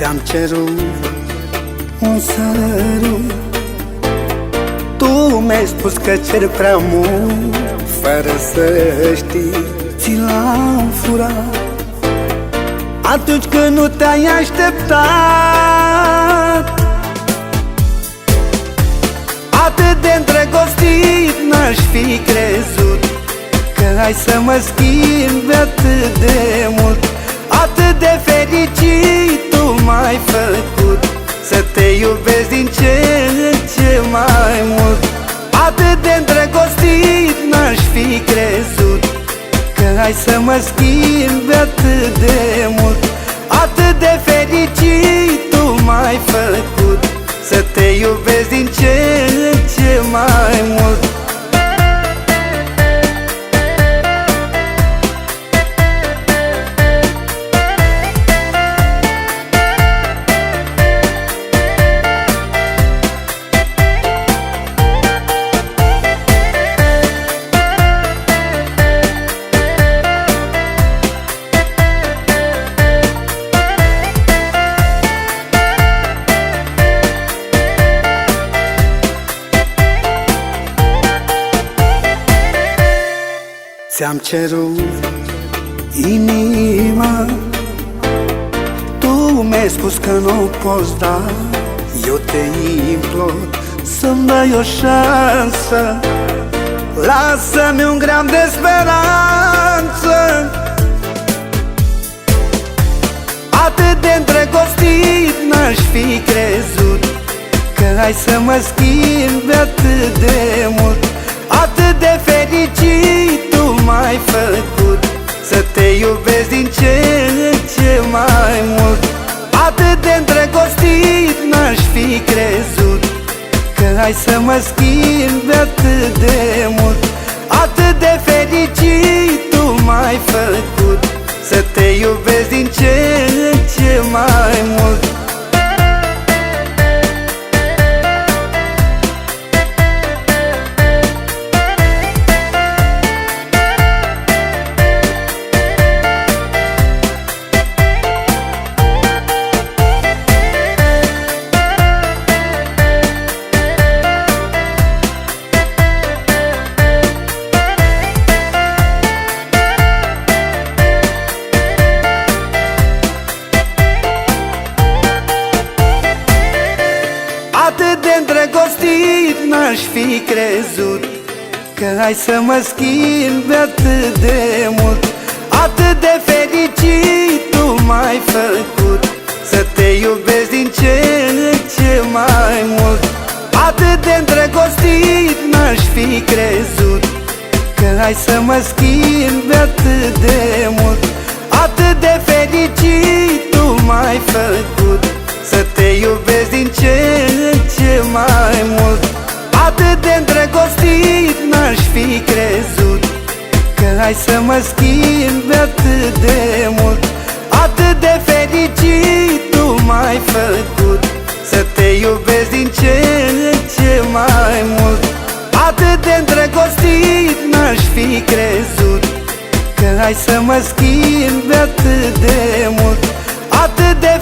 Ți-am cerut un sărut. Tu mi-ai spus că cer prea mult Fără să știi Ți l-am furat. Atunci când nu te-ai așteptat Atât de îndrăgostit n-aș fi crezut Că ai să mă schimbi atât de crezut Că ai să mă schimbi atât Ți-am cerut inima. Tu mi-ai spus că nu poți da. Eu te implor să-mi dai o șansă. Lasă-mi un gram de speranță. Atât de îndrăgostit n-aș fi crezut Că ai să mă schimbi atât de mult. Atât de fericit tu m-ai făcut Să te iubesc din ce în ce mai mult. Atât de îndrăgostit n-aș fi crezut Că ai să mă schimbi atât de mult. Atât de fericit tu m-ai făcut Să te iubesc din ce în ce n-aș fi crezut Că ai să mă schimbi atât de mult Atât de fericit tu m-ai făcut. Să te iubesc din ce în ce mai mult Atât de îndrăgostit n-aș fi crezut Că ai să mă schimbi atât de mult Atât de fericit tu m-ai făcut Că ai să mă schimbi atât de mult Atât de fericit tu m-ai făcut. Să te iubesc din ce în ce mai mult Atât de îndrăgostit n-aș fi crezut. Că ai să mă schimbi atât de mult Atât de fericit